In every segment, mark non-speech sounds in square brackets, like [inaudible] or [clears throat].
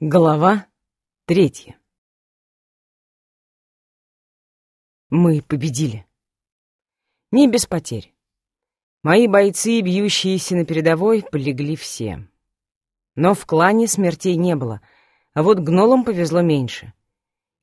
Глава третья. Мы победили. Не без потерь. Мои бойцы, бьющиеся на передовой, полегли все. Но в клане смертей не было, а вот гнолам повезло меньше.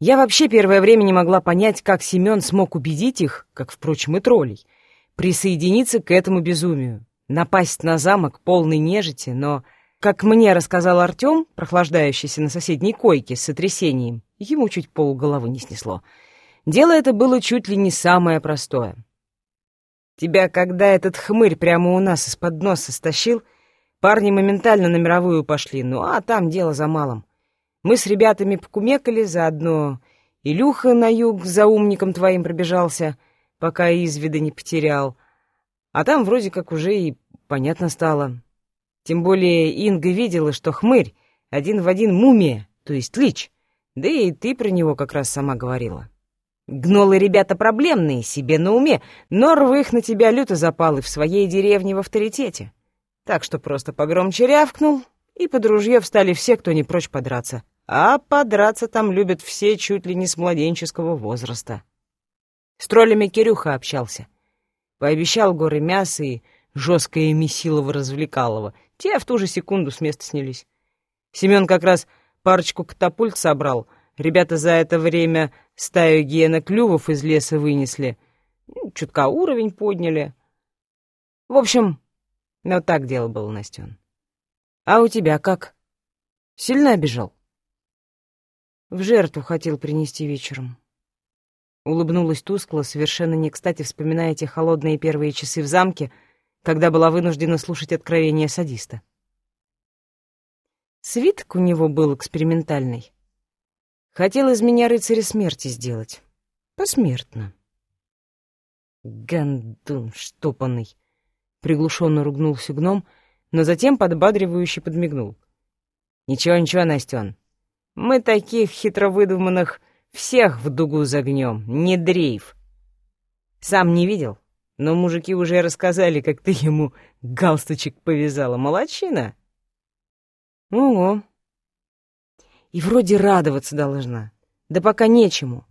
Я вообще первое время не могла понять, как Семен смог убедить их, как, впрочем, и троллей, присоединиться к этому безумию, напасть на замок полный нежити, но как мне рассказал Артем, прохлаждающийся на соседней койке с сотрясением, ему чуть полуголовы не снесло. Дело это было чуть ли не самое простое. Тебя, когда этот хмырь прямо у нас из-под носа стащил, парни моментально на мировую пошли, ну а там дело за малым. Мы с ребятами покумекали, заодно Илюха на юг за умником твоим пробежался, пока из вида не потерял. А там вроде как уже и понятно стало. Тем более Инга видела, что хмырь один в один мумия, то есть лич. Да и ты про него как раз сама говорила. Гнолы ребята проблемные, себе на уме, но рвых на тебя люто запал и в своей деревне в авторитете. Так что просто погромче рявкнул, и под ружье встали все, кто не прочь подраться. А подраться там любят все чуть ли не с младенческого возраста. С троллями Кирюха общался. Пообещал горы мяса и жесткое Месилова-развлекалова — те в ту же секунду с места снялись. Семен как раз парочку катапульт собрал. Ребята за это время стаю гиена-клювов из леса вынесли. Ну, чутка уровень подняли. В общем, ну так дело было, Настен. А у тебя как? Сильно обижал? В жертву хотел принести вечером. Улыбнулась тускло, совершенно не кстати вспоминая те холодные первые часы в замке — когда была вынуждена слушать откровения садиста. Свиток у него был экспериментальный. Хотел из меня рыцаря смерти сделать. Посмертно. Гандун штопанный. Приглушенно ругнулся гном, но затем подбадривающе подмигнул. «Ничего, ничего, Настен. Мы таких хитро выдуманных всех в дугу загнем, не дрейф. Сам не видел? Но мужики уже рассказали, как ты ему галстучек повязала. Молодчина. Ого. И вроде радоваться должна. Да пока нечему.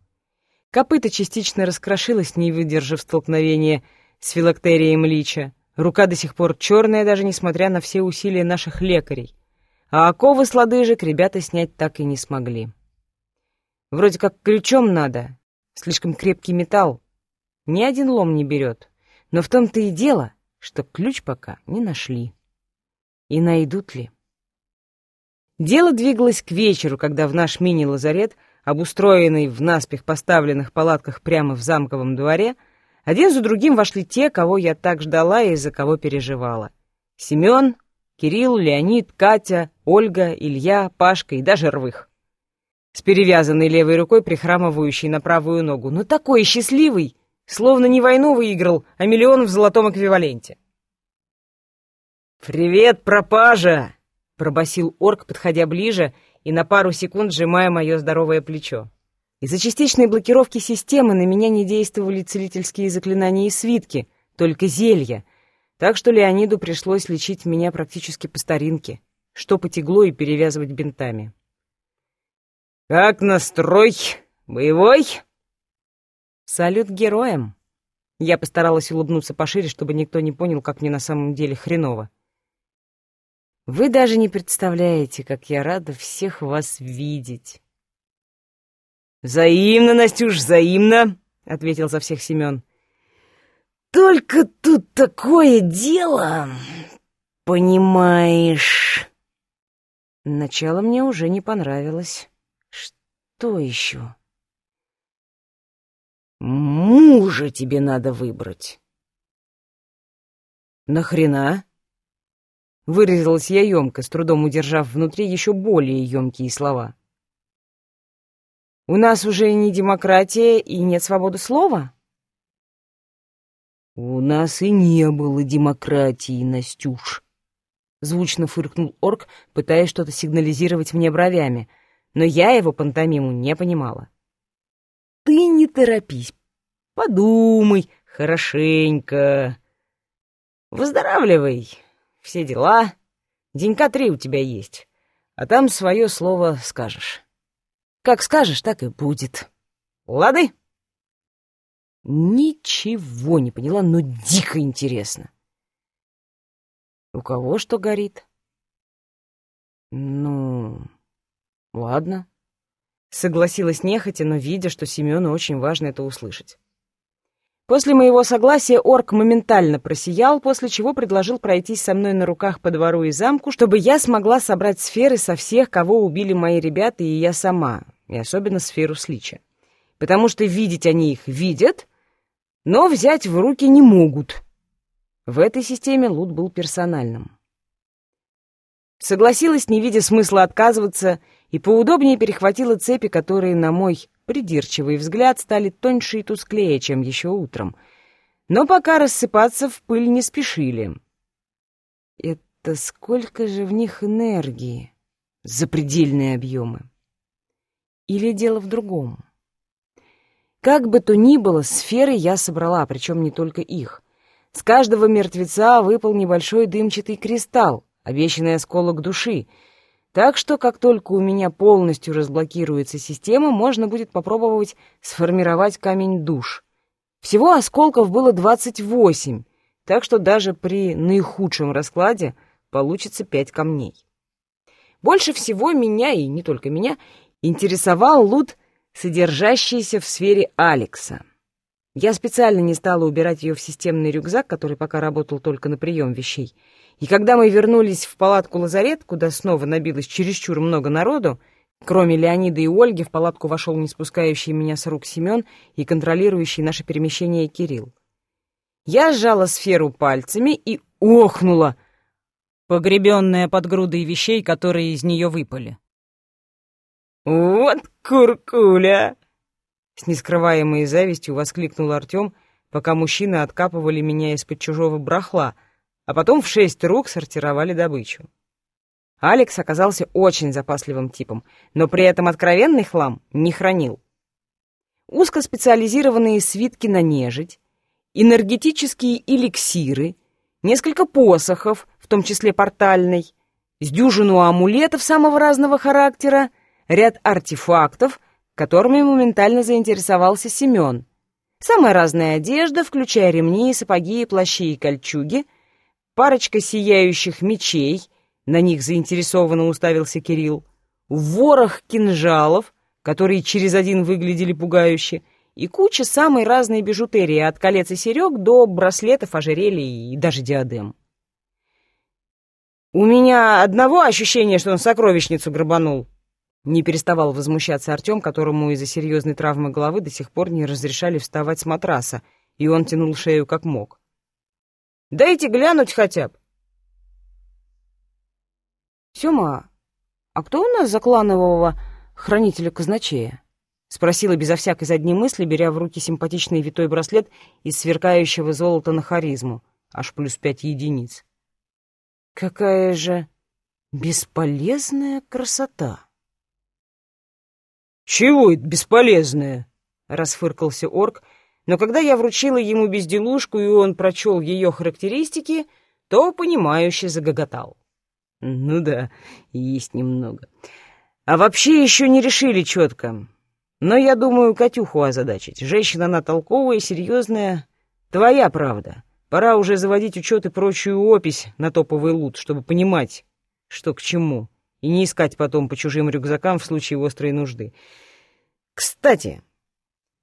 Копыта частично раскрошилась, не выдержав столкновения с филактерием лича. Рука до сих пор черная, даже несмотря на все усилия наших лекарей. А оковы с лодыжек ребята снять так и не смогли. Вроде как ключом надо. Слишком крепкий металл. Ни один лом не берет. Но в том-то и дело, что ключ пока не нашли. И найдут ли? Дело двигалось к вечеру, когда в наш мини-лазарет, обустроенный в наспех поставленных палатках прямо в замковом дворе, один за другим вошли те, кого я так ждала и за кого переживала. Семен, Кирилл, Леонид, Катя, Ольга, Илья, Пашка и даже Рвых. С перевязанной левой рукой, прихрамывающей на правую ногу. Но такой счастливый! Словно не войну выиграл, а миллион в золотом эквиваленте. «Привет, пропажа!» — пробасил орк, подходя ближе и на пару секунд сжимая мое здоровое плечо. Из-за частичной блокировки системы на меня не действовали целительские заклинания и свитки, только зелья, так что Леониду пришлось лечить меня практически по старинке, штопать иглой и перевязывать бинтами. «Как настрой? Боевой?» «Салют героям!» Я постаралась улыбнуться пошире, чтобы никто не понял, как мне на самом деле хреново. «Вы даже не представляете, как я рада всех вас видеть!» «Взаимно, Настюш, взаимно!» — ответил за всех Семен. «Только тут такое дело, понимаешь...» Начало мне уже не понравилось. «Что еще?» Мужа тебе надо выбрать. Нахрена? Выразилась я емко, с трудом удержав внутри еще более емкие слова. У нас уже не демократия и нет свободы слова? У нас и не было демократии, Настюш. Звучно фыркнул орк, пытаясь что-то сигнализировать мне бровями, но я его пантомиму не понимала. Ты не торопись, подумай хорошенько. Выздоравливай, все дела. Денька три у тебя есть. А там свое слово скажешь. Как скажешь, так и будет. Лады? Ничего не поняла, но дико интересно. У кого что горит? Ну, ладно. Согласилась нехотя, но видя, что Семену очень важно это услышать. После моего согласия орк моментально просиял, после чего предложил пройтись со мной на руках по двору и замку, чтобы я смогла собрать сферы со всех, кого убили мои ребята и я сама, и особенно сферу Слича. Потому что видеть они их видят, но взять в руки не могут. В этой системе лут был персональным. Согласилась, не видя смысла отказываться, и поудобнее перехватила цепи, которые, на мой придирчивый взгляд, стали тоньше и тусклее, чем еще утром. Но пока рассыпаться в пыль не спешили. Это сколько же в них энергии? Запредельные объемы. Или дело в другом? Как бы то ни было, сферы я собрала, причем не только их. С каждого мертвеца выпал небольшой дымчатый кристалл, обещанный осколок души. Так что, как только у меня полностью разблокируется система, можно будет попробовать сформировать камень душ. Всего осколков было 28, так что даже при наихудшем раскладе получится 5 камней. Больше всего меня, и не только меня, интересовал лут содержащаяся в сфере Алекса. Я специально не стала убирать ее в системный рюкзак, который пока работал только на прием вещей. И когда мы вернулись в палатку-лазарет, куда снова набилось чересчур много народу, кроме Леонида и Ольги, в палатку вошел не спускающий меня с рук Семен и контролирующий наше перемещение Кирилл. Я сжала сферу пальцами и охнула, погребенная под грудой вещей, которые из нее выпали. «Вот куркуля!» С нескрываемой завистью воскликнул Артем, пока мужчины откапывали меня из-под чужого брахла, а потом в шесть рук сортировали добычу. Алекс оказался очень запасливым типом, но при этом откровенный хлам не хранил. Узкоспециализированные свитки на нежить, энергетические эликсиры, несколько посохов, в том числе портальный, с дюжину амулетов самого разного характера, ряд артефактов, которыми моментально заинтересовался Семен. Самая разная одежда, включая ремни, сапоги, плащи и кольчуги, парочка сияющих мечей, на них заинтересованно уставился Кирилл, ворох кинжалов, которые через один выглядели пугающе, и куча самой разной бижутерии, от колец и серег до браслетов, ожерелий и даже диадем. «У меня одного ощущения, что он сокровищницу грабанул», не переставал возмущаться Артем, которому из-за серьезной травмы головы до сих пор не разрешали вставать с матраса, и он тянул шею как мог. «Дайте глянуть хотя бы!» «Сёма, а кто у нас за кланового хранителя казначея?» — спросила безо всякой задней мысли, беря в руки симпатичный витой браслет из сверкающего золота на харизму, аж плюс пять единиц. «Какая же бесполезная красота!» «Чего это бесполезное?» — расфыркался орк, но когда я вручила ему безделушку, и он прочел ее характеристики, то, понимающе загоготал. «Ну да, есть немного. А вообще еще не решили четко. Но я думаю, Катюху озадачить. Женщина она толковая, серьезная. Твоя правда. Пора уже заводить учет и прочую опись на топовый лут, чтобы понимать, что к чему» и не искать потом по чужим рюкзакам в случае острой нужды. Кстати,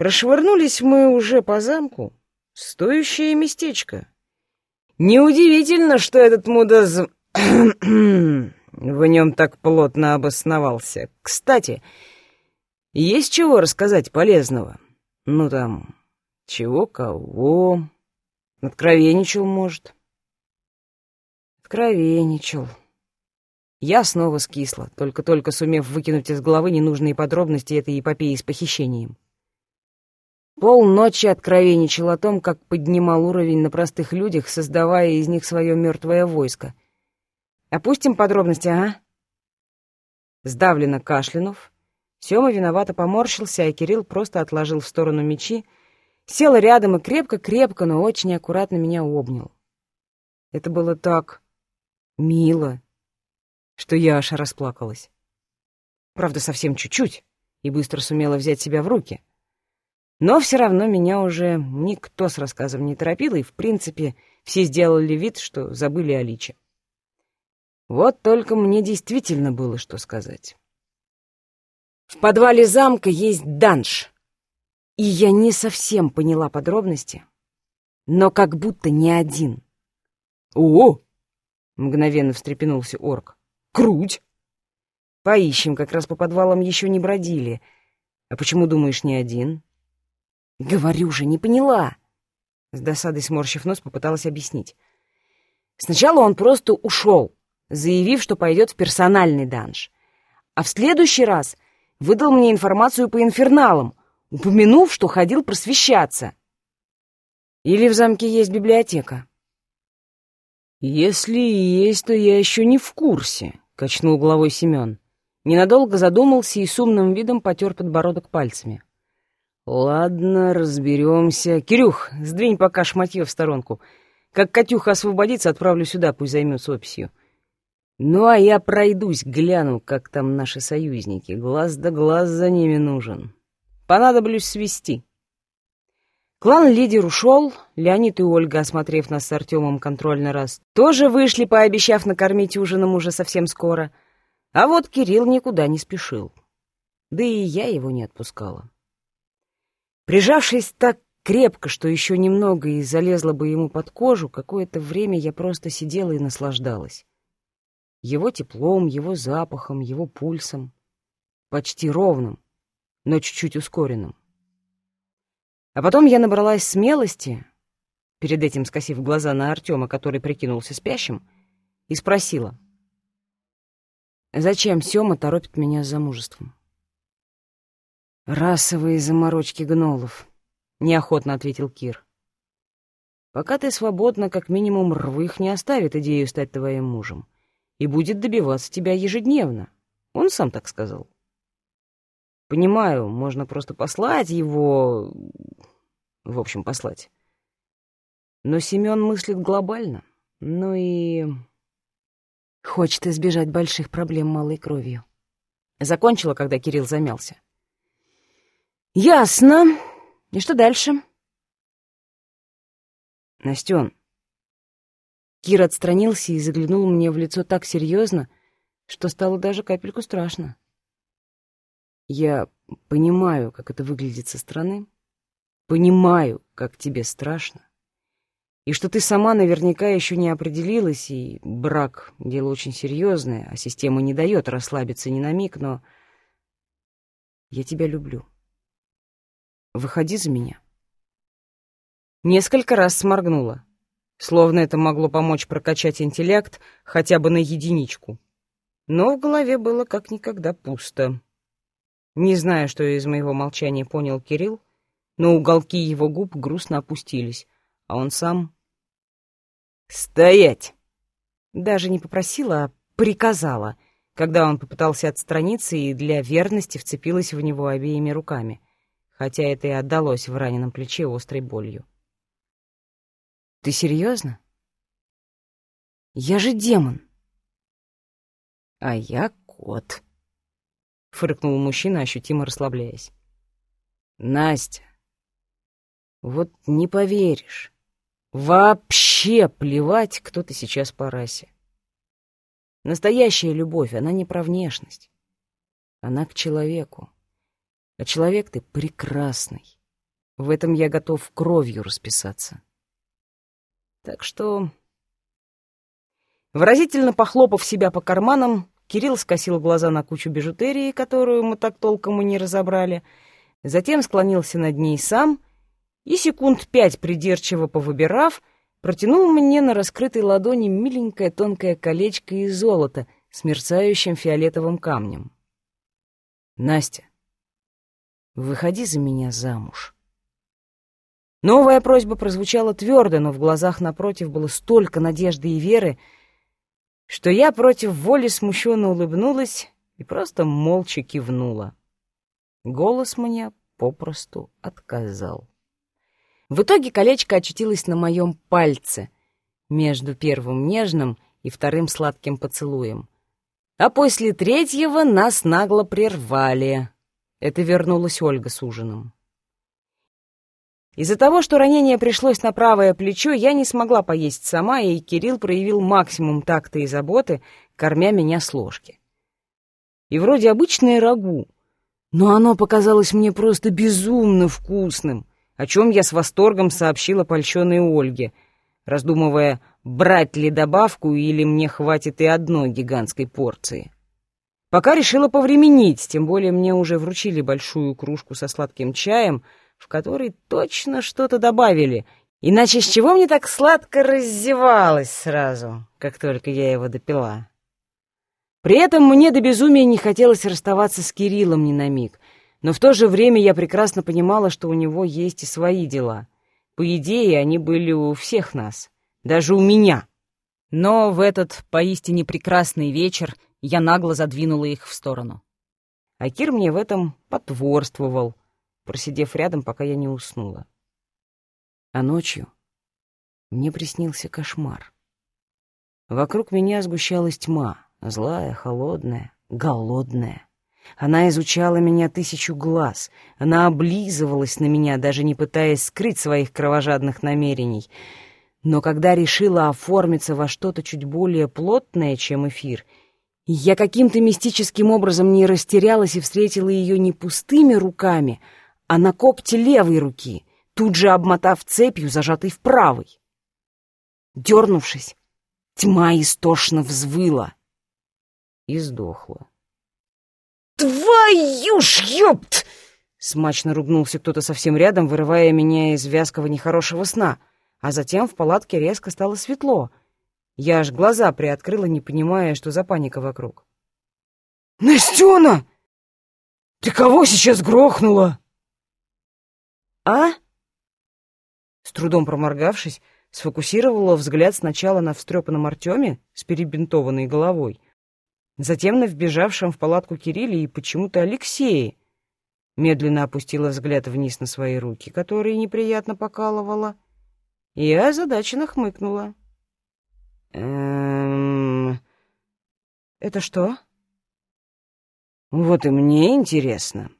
прошвырнулись мы уже по замку. Стоящее местечко. Неудивительно, что этот мудаз... [clears throat] в нем так плотно обосновался. Кстати, есть чего рассказать полезного? Ну там, чего, кого? Откровенничал, может? Откровенничал. Я снова скисла, только-только сумев выкинуть из головы ненужные подробности этой эпопеи с похищением. Полночи откровенничал о том, как поднимал уровень на простых людях, создавая из них свое мертвое войско. Опустим подробности, ага? Сдавленно кашлянув, Сёма виновато поморщился, а Кирилл просто отложил в сторону мечи, сел рядом и крепко-крепко, но очень аккуратно меня обнял. Это было так мило что я аж расплакалась. Правда, совсем чуть-чуть, и быстро сумела взять себя в руки. Но все равно меня уже никто с рассказом не торопил, и, в принципе, все сделали вид, что забыли о Личе. Вот только мне действительно было что сказать. В подвале замка есть данж, и я не совсем поняла подробности, но как будто не один. «О!» — мгновенно встрепенулся орк. «Круть!» Поищем, как раз по подвалам еще не бродили. А почему, думаешь, не один? Говорю же, не поняла. С досадой сморщив нос, попыталась объяснить. Сначала он просто ушел, заявив, что пойдет в персональный данж. А в следующий раз выдал мне информацию по инферналам, упомянув, что ходил просвещаться. Или в замке есть библиотека? Если есть, то я еще не в курсе, — качнул головой Семен. Ненадолго задумался и с умным видом потер подбородок пальцами. «Ладно, разберемся. Кирюх, сдвинь пока шматье в сторонку. Как Катюха освободится, отправлю сюда, пусть займется описью. Ну, а я пройдусь, гляну, как там наши союзники. Глаз да глаз за ними нужен. Понадоблюсь свести». Клан-лидер ушел, Леонид и Ольга, осмотрев нас с Артемом контрольный раз, тоже вышли, пообещав накормить ужином уже совсем скоро — а вот Кирилл никуда не спешил. Да и я его не отпускала. Прижавшись так крепко, что еще немного и залезла бы ему под кожу, какое-то время я просто сидела и наслаждалась. Его теплом, его запахом, его пульсом. Почти ровным, но чуть-чуть ускоренным. А потом я набралась смелости, перед этим скосив глаза на Артема, который прикинулся спящим, и спросила — Зачем Сёма торопит меня с замужеством? «Расовые заморочки гнолов», — неохотно ответил Кир. «Пока ты свободна, как минимум Рвых не оставит идею стать твоим мужем и будет добиваться тебя ежедневно. Он сам так сказал». «Понимаю, можно просто послать его... В общем, послать. Но Семён мыслит глобально. Ну и Хочет избежать больших проблем малой кровью. Закончила, когда Кирилл замялся. «Ясно. И что дальше?» «Настен». Кир отстранился и заглянул мне в лицо так серьезно, что стало даже капельку страшно. «Я понимаю, как это выглядит со стороны. Понимаю, как тебе страшно и что ты сама наверняка еще не определилась, и брак — дело очень серьезное, а система не дает расслабиться ни на миг, но я тебя люблю. Выходи за меня. Несколько раз сморгнула, словно это могло помочь прокачать интеллект хотя бы на единичку. Но в голове было как никогда пусто. Не знаю, что из моего молчания понял Кирилл, но уголки его губ грустно опустились, а он сам... «Стоять!» Даже не попросила, а приказала, когда он попытался отстраниться и для верности вцепилась в него обеими руками, хотя это и отдалось в раненом плече острой болью. «Ты серьезно? Я же демон!» «А я кот», — фыркнул мужчина, ощутимо расслабляясь. «Настя, вот не поверишь, Вообще плевать, кто ты сейчас по расе. Настоящая любовь, она не про внешность. Она к человеку. А человек ты прекрасный. В этом я готов кровью расписаться. Так что... Выразительно похлопав себя по карманам, Кирилл скосил глаза на кучу бижутерии, которую мы так толком и не разобрали, затем склонился над ней сам — и секунд пять придирчиво повыбирав, протянул мне на раскрытой ладони миленькое тонкое колечко из золота с мерцающим фиолетовым камнем. «Настя, выходи за меня замуж». Новая просьба прозвучала твердо, но в глазах напротив было столько надежды и веры, что я против воли смущенно улыбнулась и просто молча кивнула. Голос мне попросту отказал. В итоге колечко очутилось на моем пальце между первым нежным и вторым сладким поцелуем. А после третьего нас нагло прервали. Это вернулась Ольга с ужином. Из-за того, что ранение пришлось на правое плечо, я не смогла поесть сама, и Кирилл проявил максимум такта и заботы, кормя меня с ложки. И вроде обычное рагу, но оно показалось мне просто безумно вкусным, о чем я с восторгом сообщила польщенной Ольге, раздумывая, брать ли добавку или мне хватит и одной гигантской порции. Пока решила повременить, тем более мне уже вручили большую кружку со сладким чаем — в который точно что-то добавили, иначе с чего мне так сладко раздевалась сразу, как только я его допила. При этом мне до безумия не хотелось расставаться с Кириллом ни на миг, но в то же время я прекрасно понимала, что у него есть и свои дела. По идее, они были у всех нас, даже у меня. Но в этот поистине прекрасный вечер я нагло задвинула их в сторону. А Кир мне в этом потворствовал, просидев рядом, пока я не уснула. А ночью мне приснился кошмар. Вокруг меня сгущалась тьма, злая, холодная, голодная. Она изучала меня тысячу глаз, она облизывалась на меня, даже не пытаясь скрыть своих кровожадных намерений. Но когда решила оформиться во что-то чуть более плотное, чем эфир, я каким-то мистическим образом не растерялась и встретила ее не пустыми руками, а на когте левой руки, тут же обмотав цепью, зажатой в правой. Дернувшись, тьма истошно взвыла и сдохла. «Твою ж ёпт!» Смачно ругнулся кто-то совсем рядом, вырывая меня из вязкого нехорошего сна, а затем в палатке резко стало светло. Я аж глаза приоткрыла, не понимая, что за паника вокруг. «Настена! Ты кого сейчас грохнула?» «А?» С трудом проморгавшись, сфокусировала взгляд сначала на встрепанном Артеме с перебинтованной головой, затем на вбежавшем в палатку Кирилле и почему-то Алексее. Медленно опустила взгляд вниз на свои руки, которые неприятно покалывала, и озадаченно хмыкнула. «Эм... Это что?» «Вот и мне интересно».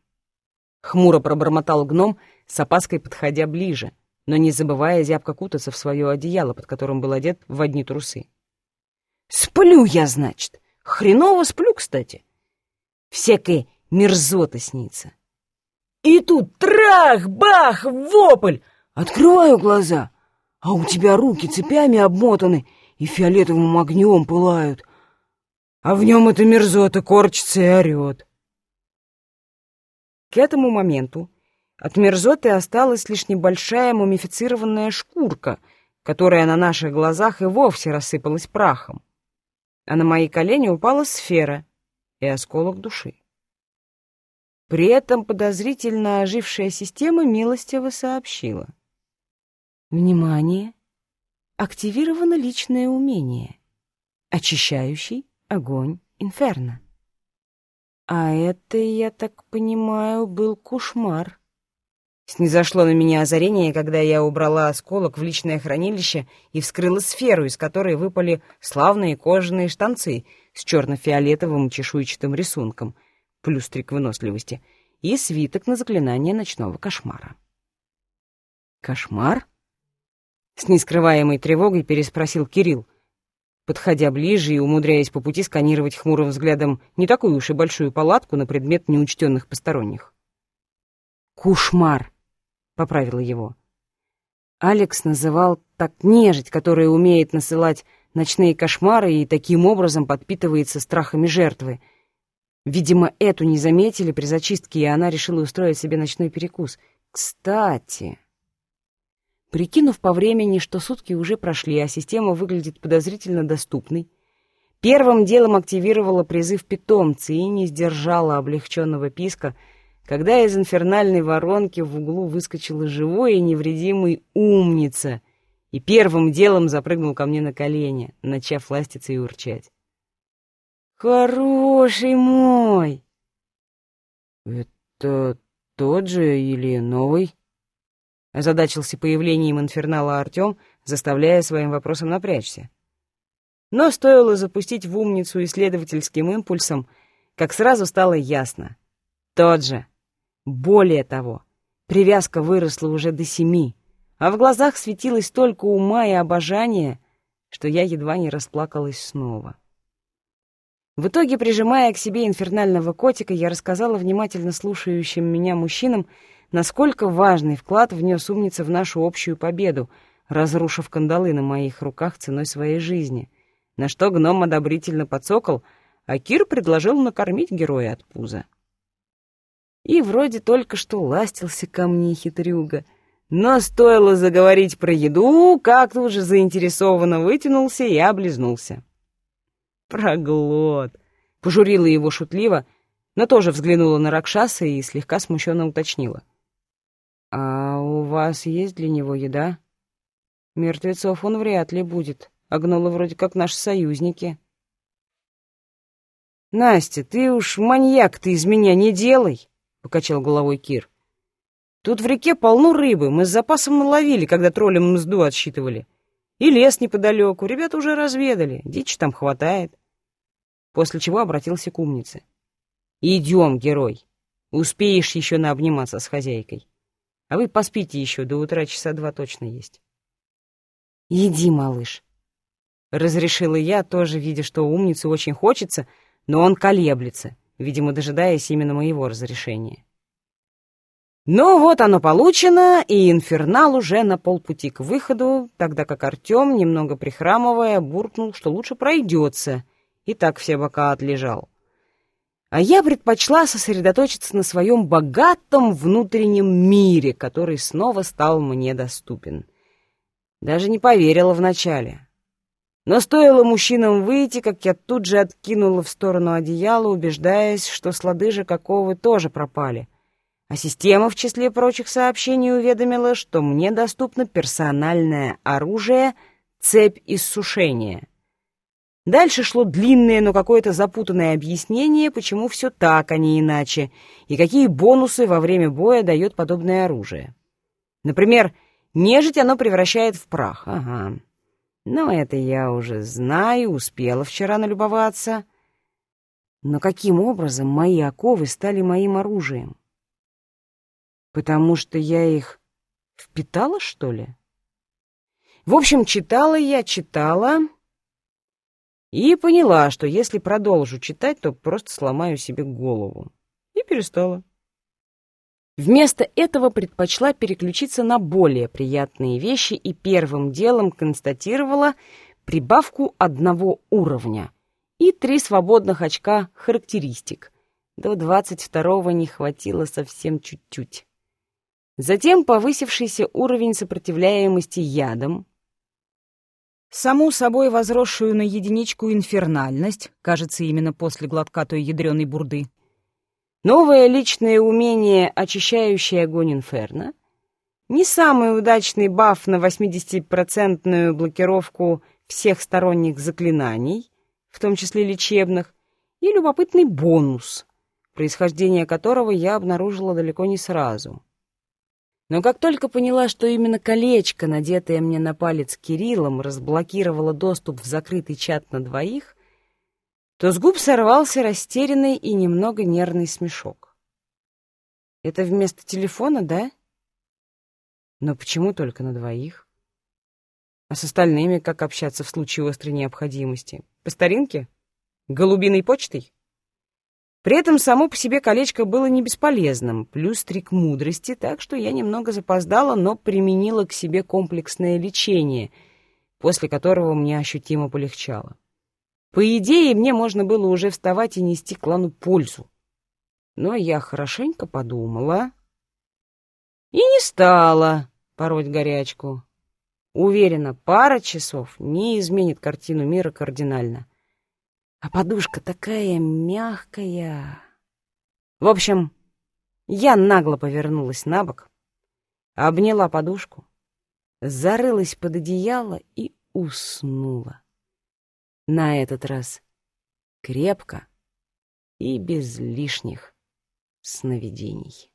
Хмуро пробормотал гном, с опаской подходя ближе, но не забывая зябко кутаться в свое одеяло, под которым был одет в одни трусы. «Сплю я, значит. Хреново сплю, кстати. Всякая мерзота снится. И тут трах, бах, вопль! Открываю глаза, а у тебя руки цепями обмотаны и фиолетовым огнем пылают, а в нем эта мерзота корчится и орет». К этому моменту от мерзоты осталась лишь небольшая мумифицированная шкурка, которая на наших глазах и вовсе рассыпалась прахом. А на мои колени упала сфера и осколок души. При этом подозрительно ожившая система милостиво сообщила. Внимание! Активировано личное умение. Очищающий огонь инферно. А это, я так понимаю, был кошмар. Снизошло на меня озарение, когда я убрала осколок в личное хранилище и вскрыла сферу, из которой выпали славные кожаные штанцы с черно-фиолетовым чешуйчатым рисунком, плюс три к выносливости, и свиток на заклинание ночного кошмара. «Кошмар?» С нескрываемой тревогой переспросил Кирилл, подходя ближе и умудряясь по пути сканировать хмурым взглядом не такую уж и большую палатку на предмет неучтенных посторонних. «Кушмар!» поправила его. Алекс называл так нежить, которая умеет насылать ночные кошмары и таким образом подпитывается страхами жертвы. Видимо, эту не заметили при зачистке, и она решила устроить себе ночной перекус. Кстати... Прикинув по времени, что сутки уже прошли, а система выглядит подозрительно доступной, первым делом активировала призыв питомца и не сдержала облегченного писка — когда из инфернальной воронки в углу выскочила живой и невредимый умница и первым делом запрыгнул ко мне на колени, начав ластиться и урчать. «Хороший мой!» «Это тот же или новый?» Озадачился появлением инфернала Артем, заставляя своим вопросом напрячься. Но стоило запустить в умницу исследовательским импульсом, как сразу стало ясно. Тот же. Более того, привязка выросла уже до семи, а в глазах светилось столько ума и обожания, что я едва не расплакалась снова. В итоге, прижимая к себе инфернального котика, я рассказала внимательно слушающим меня мужчинам, насколько важный вклад внес умница в нашу общую победу, разрушив кандалы на моих руках ценой своей жизни, на что гном одобрительно подсокол, а Кир предложил накормить героя от пуза. И вроде только что ластился ко мне хитрюга, но стоило заговорить про еду, как тут же заинтересованно вытянулся и облизнулся. Проглот! Пожурила его шутливо, но тоже взглянула на Ракшаса и слегка смущенно уточнила. «А у вас есть для него еда?» «Мертвецов он вряд ли будет, а гнолы вроде как наши союзники». «Настя, ты уж маньяк ты из меня не делай!» — покачал головой Кир. «Тут в реке полно рыбы, мы с запасом наловили, когда троллям мзду отсчитывали. И лес неподалеку, ребята уже разведали, дичи там хватает». После чего обратился к умнице. «Идем, герой, успеешь еще наобниматься с хозяйкой». А вы поспите еще, до утра часа два точно есть. Иди, малыш. Разрешила я, тоже видя, что умнице очень хочется, но он колеблется, видимо, дожидаясь именно моего разрешения. Ну вот оно получено, и инфернал уже на полпути к выходу, тогда как Артем, немного прихрамывая, буркнул, что лучше пройдется, и так все бока отлежал а я предпочла сосредоточиться на своем богатом внутреннем мире, который снова стал мне доступен. Даже не поверила вначале. Но стоило мужчинам выйти, как я тут же откинула в сторону одеяла, убеждаясь, что слады же какого тоже пропали. А система, в числе прочих сообщений, уведомила, что мне доступно персональное оружие «Цепь иссушения». Дальше шло длинное, но какое-то запутанное объяснение, почему все так, а не иначе, и какие бонусы во время боя дает подобное оружие. Например, нежить оно превращает в прах. Ага. Но это я уже знаю, успела вчера налюбоваться. Но каким образом мои оковы стали моим оружием? Потому что я их впитала, что ли? В общем, читала я, читала и поняла, что если продолжу читать, то просто сломаю себе голову. И перестала. Вместо этого предпочла переключиться на более приятные вещи и первым делом констатировала прибавку одного уровня и три свободных очка характеристик. До двадцать второго не хватило совсем чуть-чуть. Затем повысившийся уровень сопротивляемости ядам, Саму собой возросшую на единичку инфернальность, кажется, именно после глотка той ядреной бурды. Новое личное умение, очищающее огонь инферно. Не самый удачный баф на 80-процентную блокировку всех сторонних заклинаний, в том числе лечебных, и любопытный бонус, происхождение которого я обнаружила далеко не сразу — но как только поняла, что именно колечко, надетое мне на палец Кириллом, разблокировало доступ в закрытый чат на двоих, то с губ сорвался растерянный и немного нервный смешок. «Это вместо телефона, да? Но почему только на двоих? А с остальными как общаться в случае острой необходимости? По старинке? Голубиной почтой?» При этом само по себе колечко было не бесполезным, плюс трик мудрости, так что я немного запоздала, но применила к себе комплексное лечение, после которого мне ощутимо полегчало. По идее, мне можно было уже вставать и нести клану пользу. Но я хорошенько подумала и не стала пороть горячку. Уверена, пара часов не изменит картину мира кардинально. А подушка такая мягкая. В общем, я нагло повернулась на бок, обняла подушку, зарылась под одеяло и уснула. На этот раз крепко и без лишних сновидений.